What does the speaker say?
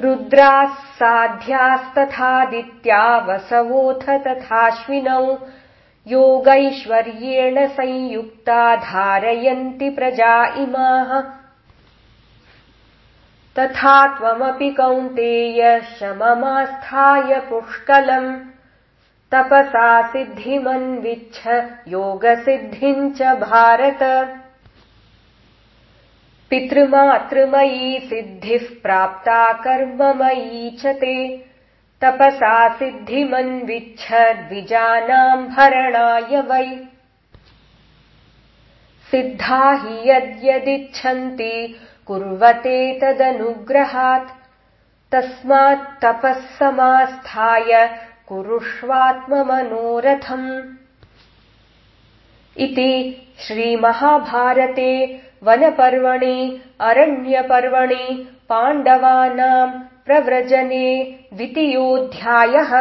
रुद्राः साध्यास्तथादित्या वसवोऽथ तथाश्विनौ योगैश्वर्येण संयुक्ता धारयन्ति प्रजा इमाः। तथा त्वमपि कौन्तेय शममास्थाय पुष्कलम्। तपसा सिद्धिमन्विच्छ योगसिद्धिम् च भारत पितृमातृमयी सिद्धिः प्राप्ता कर्ममयी च ते। तपसा सिद्धिमन्विच्छ द्विजानाम् भरणाय वै। सिद्धा हि यद्यदिच्छन्ति कुर्वते तदनुग्रहात्। तस्मात्तपः समास्थाय कुरुष्वात्ममनोरथम्। इति श्रीमहाभारते वनपर्वणि अरण्यपर्वणि पाण्डवानाम् प्रव्रजने द्वितीयोऽध्यायः